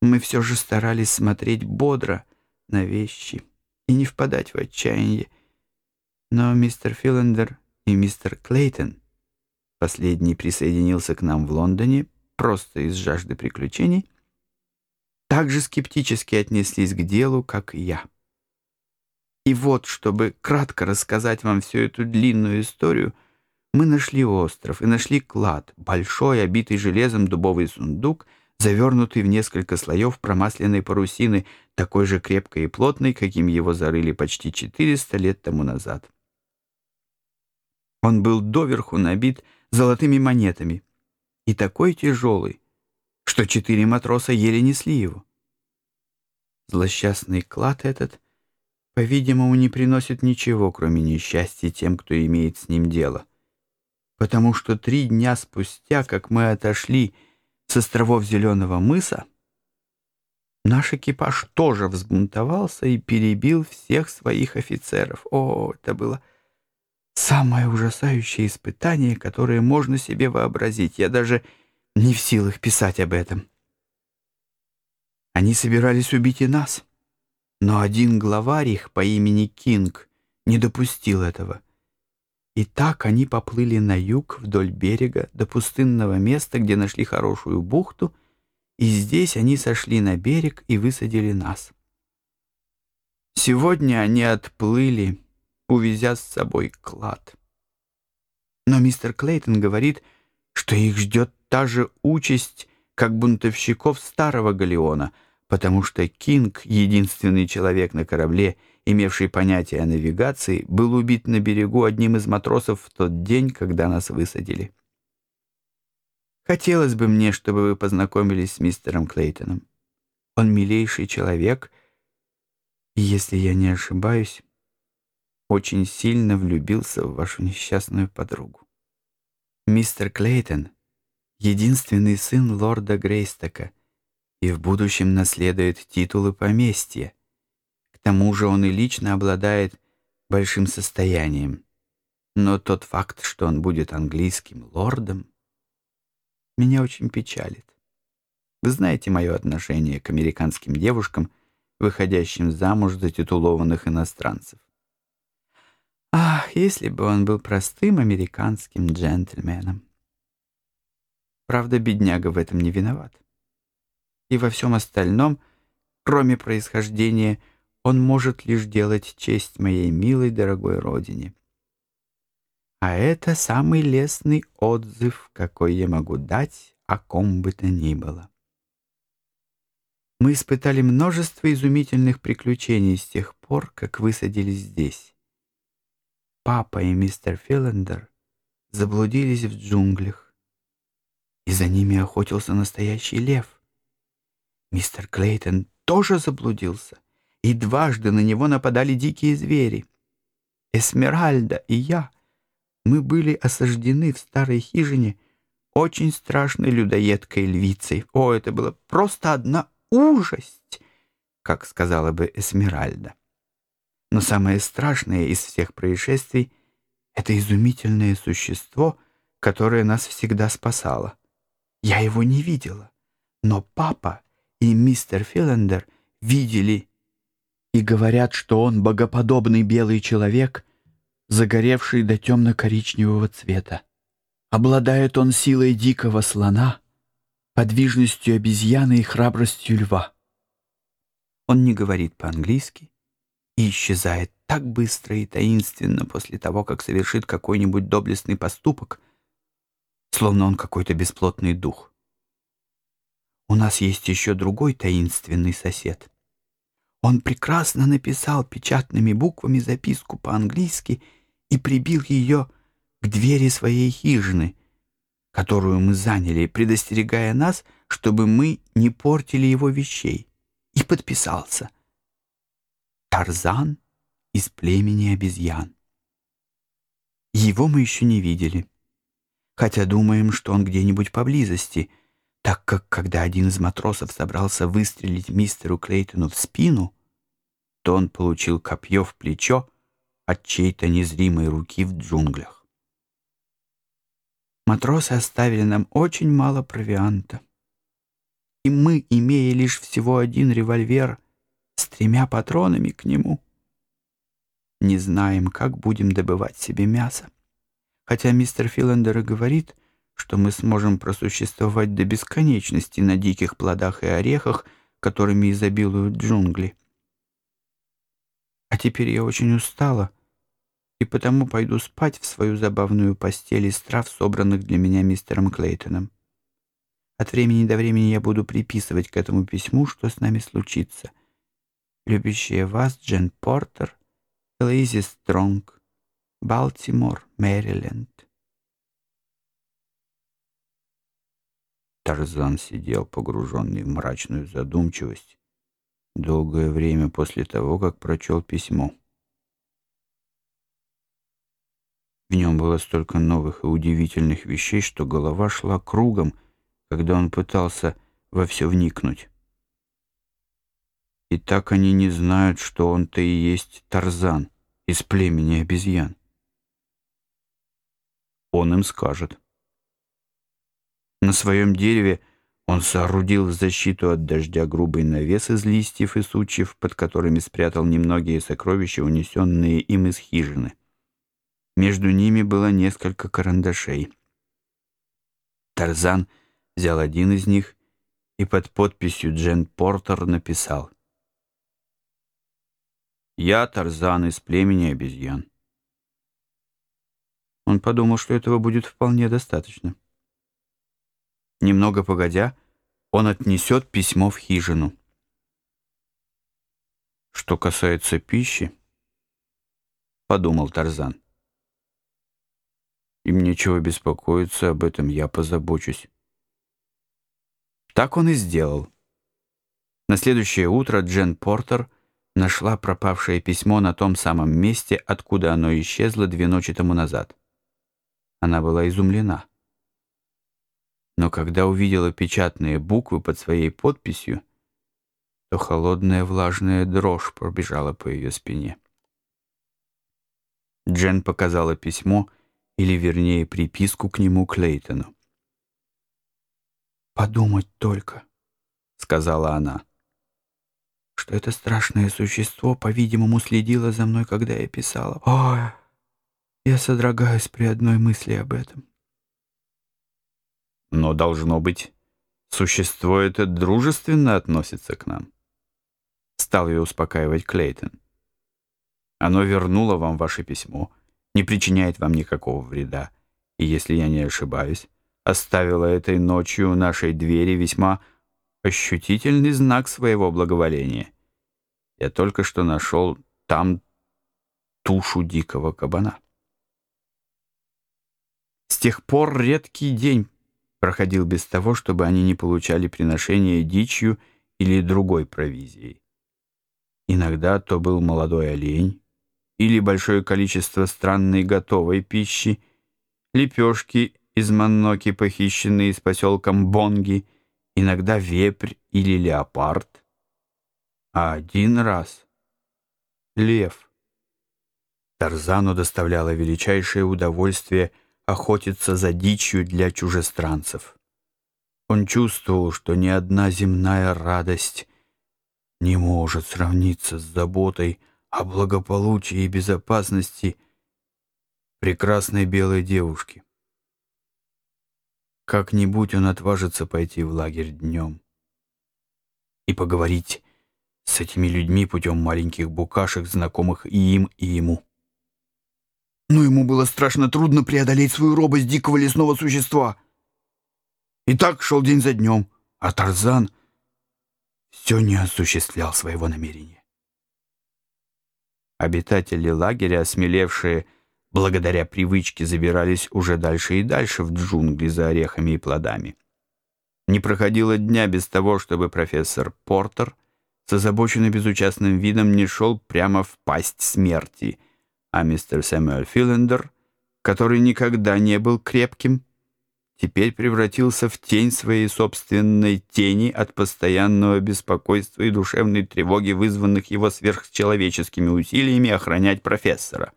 Мы все же старались смотреть бодро на вещи и не впадать в отчаяние. Но мистер Филлендер и мистер Клейтон, последний присоединился к нам в Лондоне просто из жажды приключений, также скептически отнеслись к делу, как и я. И вот, чтобы кратко рассказать вам всю эту длинную историю, мы нашли остров и нашли клад, большой, обитый железом дубовый сундук, завернутый в несколько слоев промасленной парусины, такой же крепкой и плотной, каким его зарыли почти 400 лет тому назад. Он был доверху набит золотыми монетами и такой тяжелый, что четыре матроса еле несли его. Злосчастный клад этот, по-видимому, не приносит ничего, кроме несчастья тем, кто имеет с ним дело. Потому что три дня спустя, как мы отошли с островов Зеленого мыса, наш экипаж тоже взбунтовался и перебил всех своих офицеров. О, это было самое ужасающее испытание, которое можно себе вообразить. Я даже не в силах писать об этом. Они собирались убить и нас. Но один главарь их по имени Кинг не допустил этого. И так они поплыли на юг вдоль берега до пустынного места, где нашли хорошую бухту, и здесь они сошли на берег и высадили нас. Сегодня они отплыли, увезя с собой клад. Но мистер Клейтон говорит, что их ждет та же участь, как бунтовщиков старого галеона — потому что Кинг, единственный человек на корабле, имевший понятие о навигации, был убит на берегу одним из матросов в тот день, когда нас высадили. Хотелось бы мне, чтобы вы познакомились с мистером Клейтоном. Он милейший человек, и, если я не ошибаюсь, очень сильно влюбился в вашу несчастную подругу. Мистер Клейтон — единственный сын лорда Грейстока — и в будущем наследует титулы поместья. К тому же он и лично обладает большим состоянием. Но тот факт, что он будет английским лордом, меня очень печалит. Вы знаете мое отношение к американским девушкам, выходящим замуж за титулованных иностранцев. Ах, если бы он был простым американским джентльменом. Правда, бедняга в этом не виноват и во всем остальном, кроме происхождения, он может лишь делать честь моей милой дорогой родине. А это самый лестный отзыв, какой я могу дать о ком бы то ни было. Мы испытали множество изумительных приключений с тех пор, как высадились здесь. Папа и мистер Филлендер заблудились в джунглях, и за ними охотился настоящий лев. Мистер Клейтон тоже заблудился, и дважды на него нападали дикие звери. Эсмеральда и я, мы были осаждены в старой хижине очень страшной людоедкой львицей. О, это было просто одна ужасть, как сказала бы Эсмеральда. Но самое страшное из всех происшествий — это изумительное существо, которое нас всегда спасало. Я его не видела, но папа и мистер Филлендер видели и говорят, что он богоподобный белый человек, загоревший до темно-коричневого цвета. Обладает он силой дикого слона, подвижностью обезьяны и храбростью льва. Он не говорит по-английски и исчезает так быстро и таинственно после того, как совершит какой-нибудь доблестный поступок, словно он какой-то бесплотный дух. У нас есть еще другой таинственный сосед. Он прекрасно написал печатными буквами записку по-английски и прибил ее к двери своей хижины, которую мы заняли, предостерегая нас, чтобы мы не портили его вещей, и подписался. Тарзан из племени обезьян. Его мы еще не видели, хотя думаем, что он где-нибудь поблизости — так как когда один из матросов собрался выстрелить мистеру Клейтону в спину, то он получил копье в плечо от чьей-то незримой руки в джунглях. Матросы оставили нам очень мало провианта, и мы, имея лишь всего один револьвер с тремя патронами к нему, не знаем, как будем добывать себе мясо. Хотя мистер Филлендер и говорит, что мы сможем просуществовать до бесконечности на диких плодах и орехах, которыми изобилуют джунгли. А теперь я очень устала, и потому пойду спать в свою забавную постель из трав, собранных для меня мистером Клейтоном. От времени до времени я буду приписывать к этому письму, что с нами случится. Любящая вас Джен Портер, Лейзи Стронг, Балтимор, Мэриленд. Тарзан сидел, погруженный в мрачную задумчивость, долгое время после того, как прочел письмо. В нем было столько новых и удивительных вещей, что голова шла кругом, когда он пытался во все вникнуть. И так они не знают, что он-то и есть Тарзан из племени обезьян. Он им скажет. На своем дереве он соорудил в защиту от дождя грубый навес из листьев и сучьев, под которыми спрятал немногие сокровища, унесенные им из хижины. Между ними было несколько карандашей. Тарзан взял один из них и под подписью Джен Портер написал «Я Тарзан из племени обезьян». Он подумал, что этого будет вполне достаточно. Немного погодя, он отнесет письмо в хижину. Что касается пищи, подумал Тарзан. Им нечего беспокоиться, об этом я позабочусь. Так он и сделал. На следующее утро Джен Портер нашла пропавшее письмо на том самом месте, откуда оно исчезло две ночи тому назад. Она была изумлена но когда увидела печатные буквы под своей подписью, то холодная влажная дрожь пробежала по ее спине. Джен показала письмо, или вернее приписку к нему Клейтону. «Подумать только», — сказала она, — «что это страшное существо, по-видимому, следило за мной, когда я писала. Ой, я содрогаюсь при одной мысли об этом». Но, должно быть, существо это дружественно относится к нам. Стал ее успокаивать Клейтон. Оно вернуло вам ваше письмо, не причиняет вам никакого вреда, и, если я не ошибаюсь, оставило этой ночью нашей двери весьма ощутительный знак своего благоволения. Я только что нашел там тушу дикого кабана. С тех пор редкий день проходил без того, чтобы они не получали приношения дичью или другой провизией. Иногда то был молодой олень или большое количество странной готовой пищи, лепешки из манноки, похищенные из поселка Бонги, иногда вепрь или леопард, а один раз — лев. Тарзану доставляло величайшее удовольствие — охотиться за дичью для чужестранцев. Он чувствовал, что ни одна земная радость не может сравниться с заботой о благополучии и безопасности прекрасной белой девушки. Как-нибудь он отважится пойти в лагерь днем и поговорить с этими людьми путем маленьких букашек, знакомых и им, и ему но ему было страшно трудно преодолеть свою робость дикого лесного существа. И так шел день за днем, а Тарзан все не осуществлял своего намерения. Обитатели лагеря, осмелевшие благодаря привычке, забирались уже дальше и дальше в джунгли за орехами и плодами. Не проходило дня без того, чтобы профессор Портер с озабоченным безучастным видом не шел прямо в пасть смерти — а мистер Сэмюэль Филлендер, который никогда не был крепким, теперь превратился в тень своей собственной тени от постоянного беспокойства и душевной тревоги, вызванных его сверхчеловеческими усилиями охранять профессора.